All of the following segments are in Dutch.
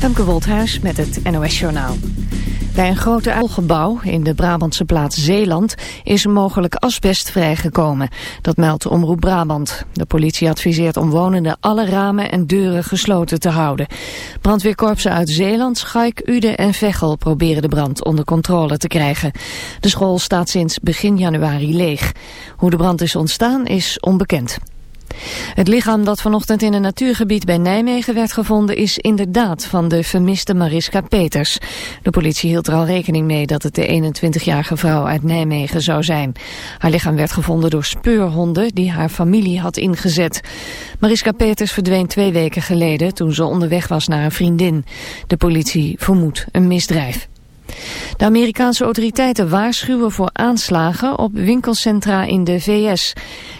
Femke Wolthuis met het NOS Journaal. Bij een grote uilgebouw in de Brabantse plaats Zeeland is mogelijk asbest vrijgekomen. Dat meldt Omroep Brabant. De politie adviseert omwonenden alle ramen en deuren gesloten te houden. Brandweerkorpsen uit Zeeland, Schaik, Ude en Veghel proberen de brand onder controle te krijgen. De school staat sinds begin januari leeg. Hoe de brand is ontstaan is onbekend. Het lichaam dat vanochtend in een natuurgebied bij Nijmegen werd gevonden is inderdaad van de vermiste Mariska Peters. De politie hield er al rekening mee dat het de 21-jarige vrouw uit Nijmegen zou zijn. Haar lichaam werd gevonden door speurhonden die haar familie had ingezet. Mariska Peters verdween twee weken geleden toen ze onderweg was naar een vriendin. De politie vermoedt een misdrijf. De Amerikaanse autoriteiten waarschuwen voor aanslagen op winkelcentra in de VS.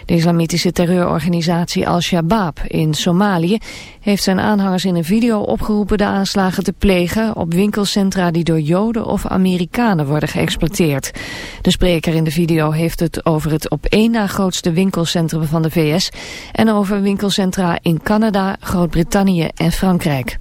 De islamitische terreurorganisatie Al-Shabaab in Somalië heeft zijn aanhangers in een video opgeroepen de aanslagen te plegen op winkelcentra die door Joden of Amerikanen worden geëxploiteerd. De spreker in de video heeft het over het op één na grootste winkelcentrum van de VS en over winkelcentra in Canada, Groot-Brittannië en Frankrijk.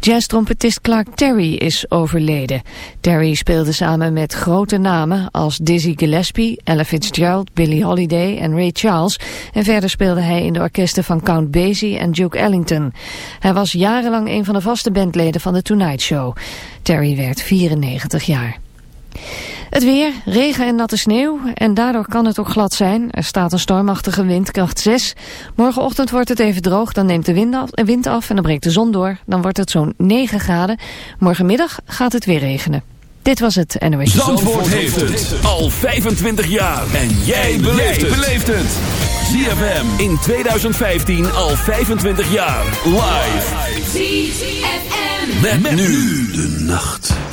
Jazz-trompetist Clark Terry is overleden. Terry speelde samen met grote namen als Dizzy Gillespie, Ella Fitzgerald, Billie Holiday en Ray Charles. En verder speelde hij in de orkesten van Count Basie en Duke Ellington. Hij was jarenlang een van de vaste bandleden van The Tonight Show. Terry werd 94 jaar. Het weer, regen en natte sneeuw en daardoor kan het ook glad zijn. Er staat een stormachtige wind, kracht 6. Morgenochtend wordt het even droog, dan neemt de wind af, wind af en dan breekt de zon door. Dan wordt het zo'n 9 graden. Morgenmiddag gaat het weer regenen. Dit was het NOS. Zandvoort, Zandvoort heeft het al 25 jaar. En jij beleeft het. ZFM in 2015 al 25 jaar. Live. ZFM. met nu de nacht.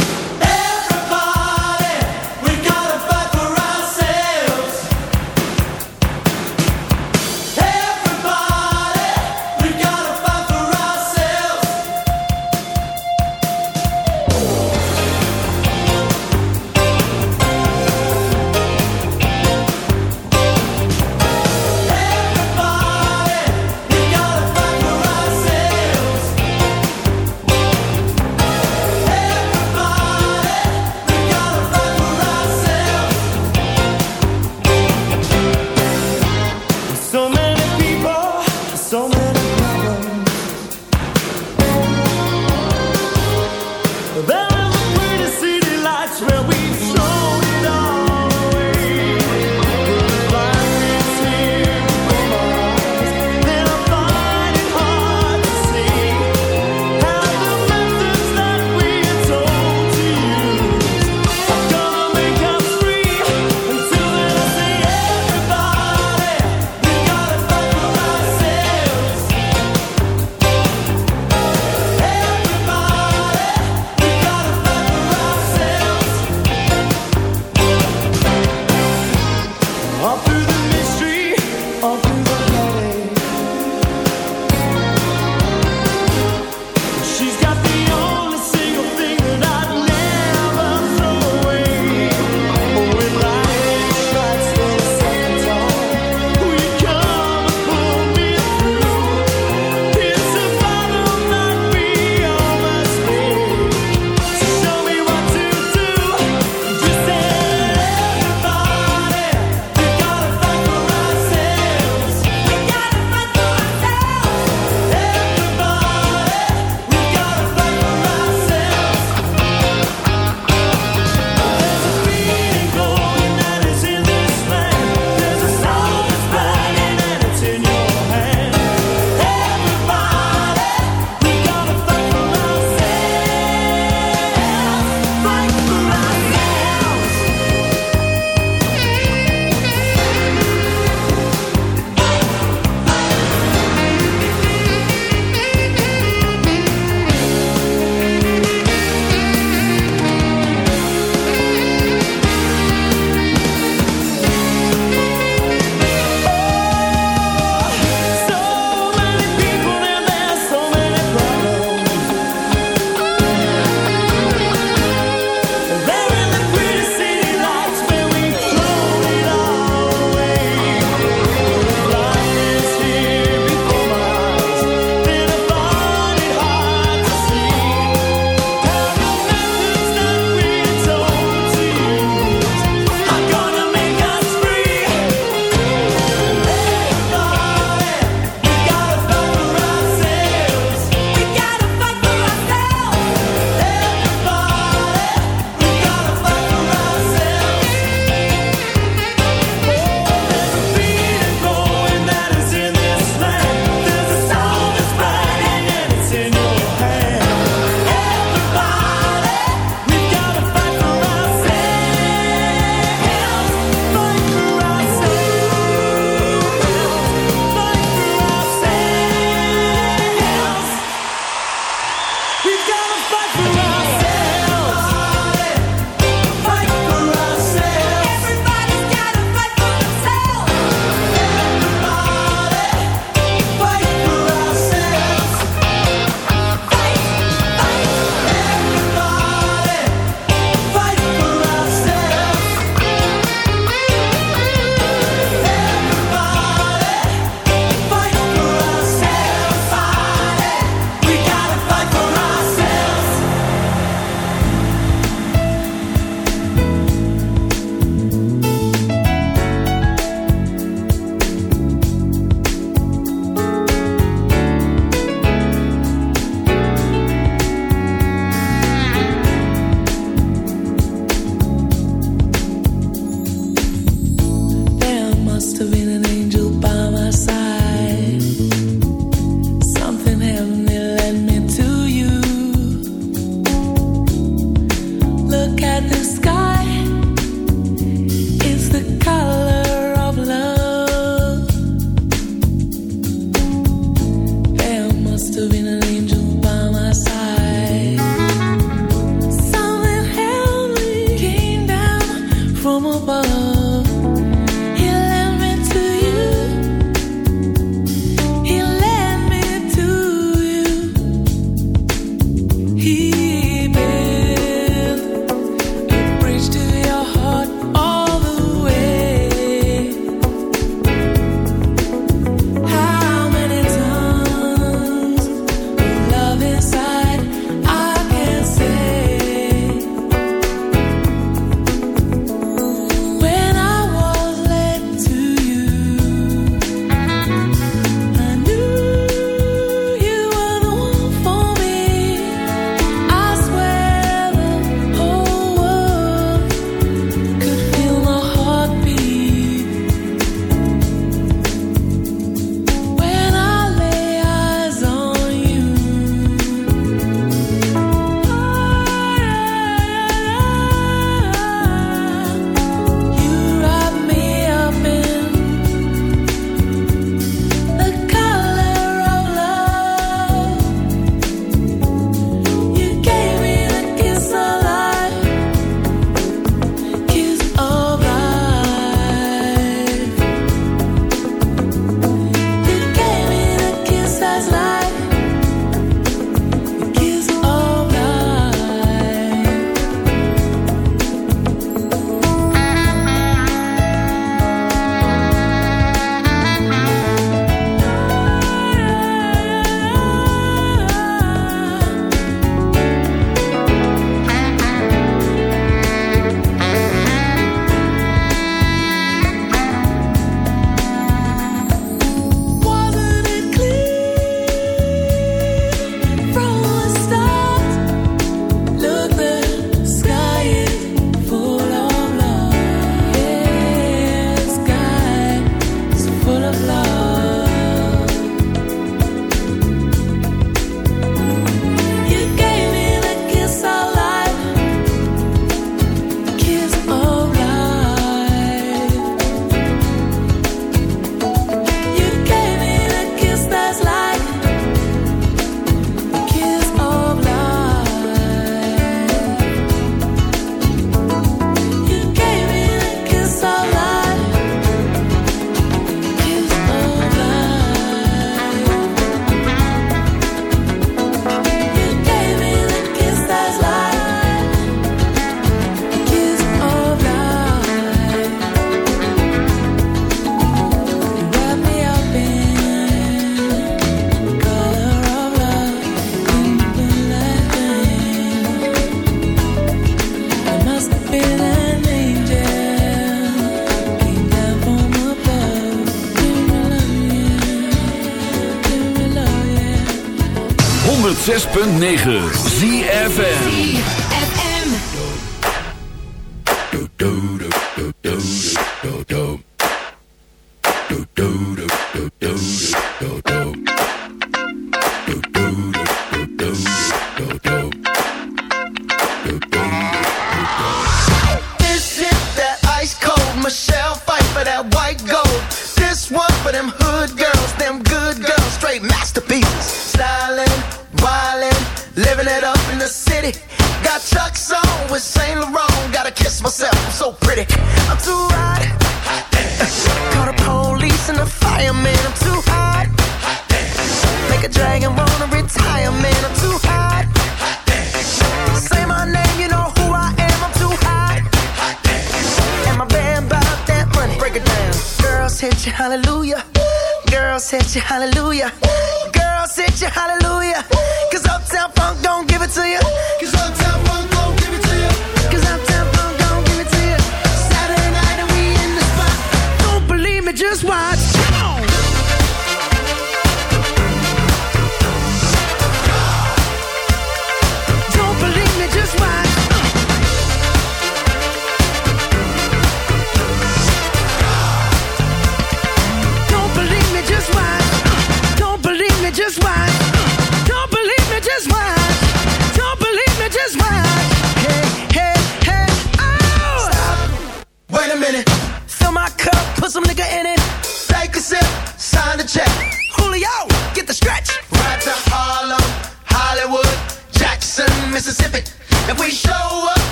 106.9 ZFN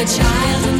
a child.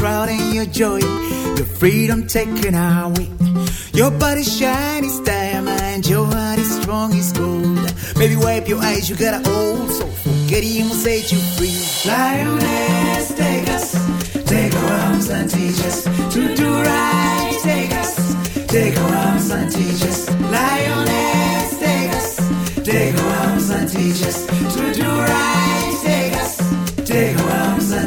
Pride and your joy, your freedom taken away. Your body shiny as diamond, your heart is strong as gold. Baby, wipe your eyes, you got an old soul. Forget him will set you free. Lioness, take us, take our arms and teach us to do right. Take us, take our arms and teach us. Lioness, take us, take our arms and teach us to do right. Take us, take our arms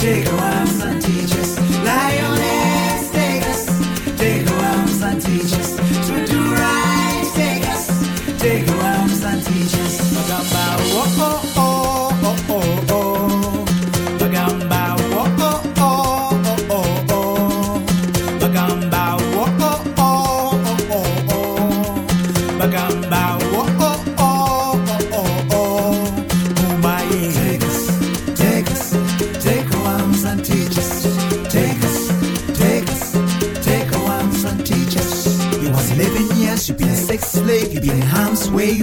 Take a while, Santi.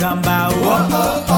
talking about. Oh, oh.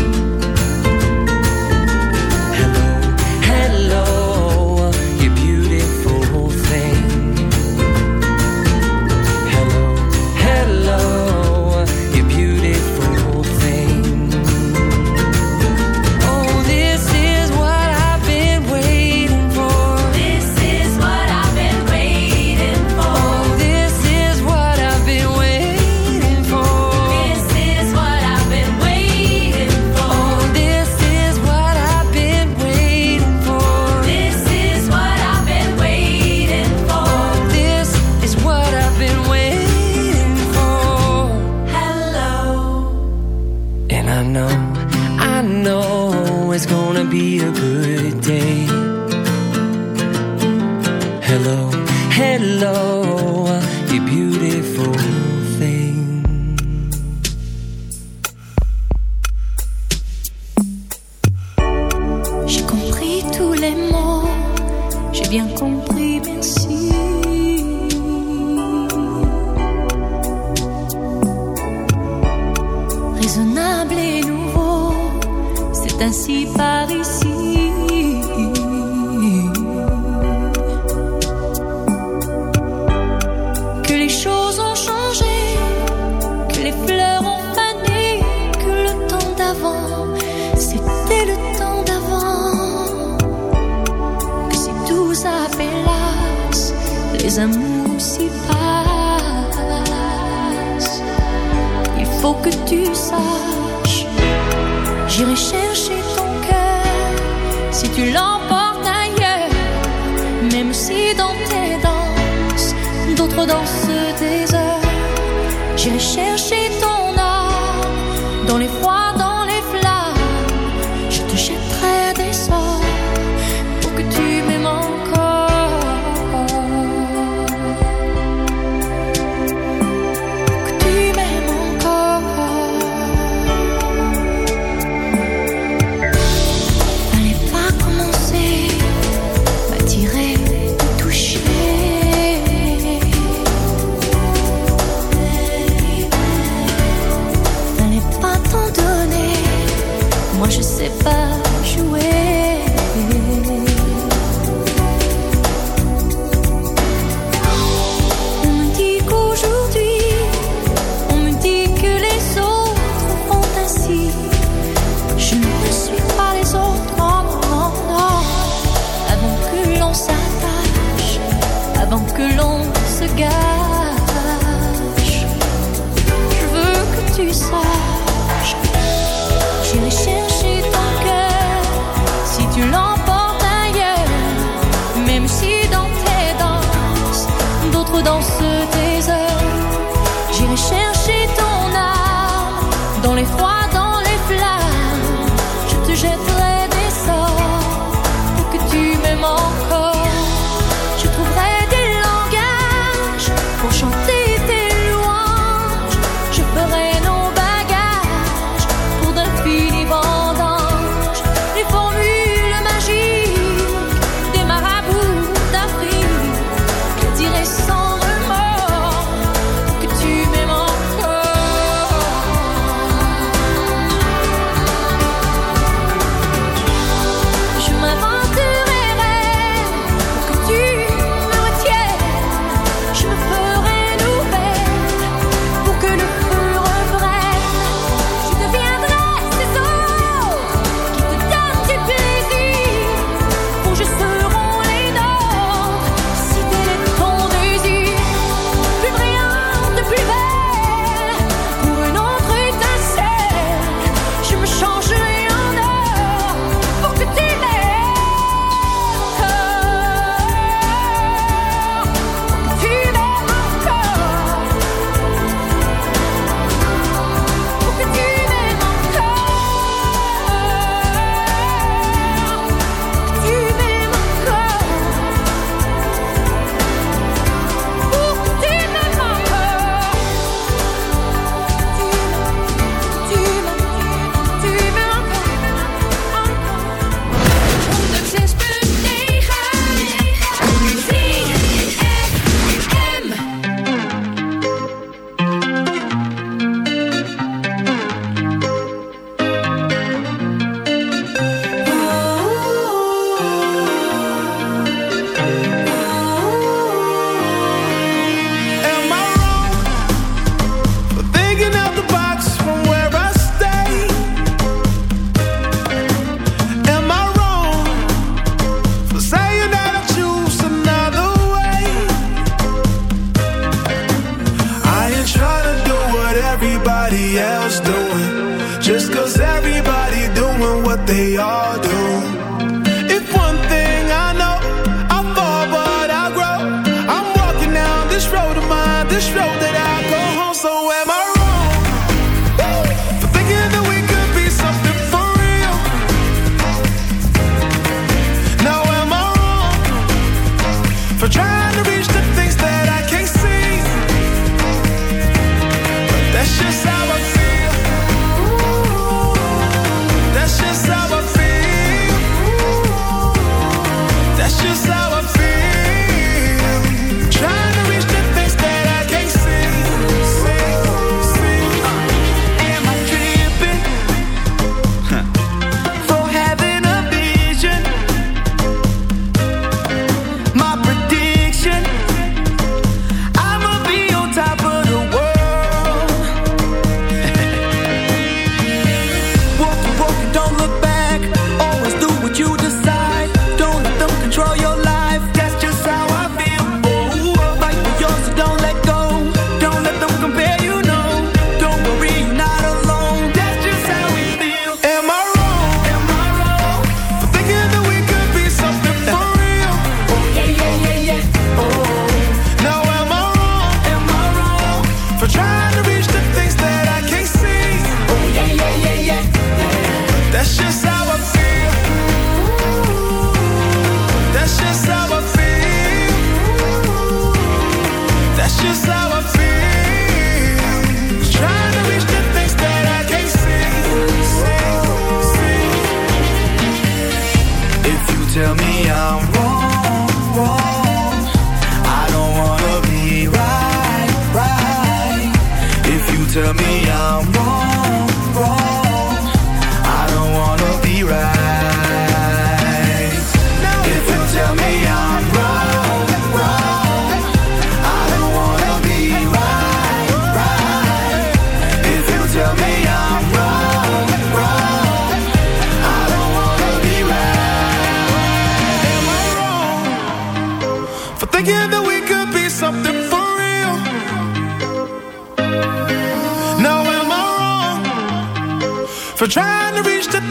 for trying to reach the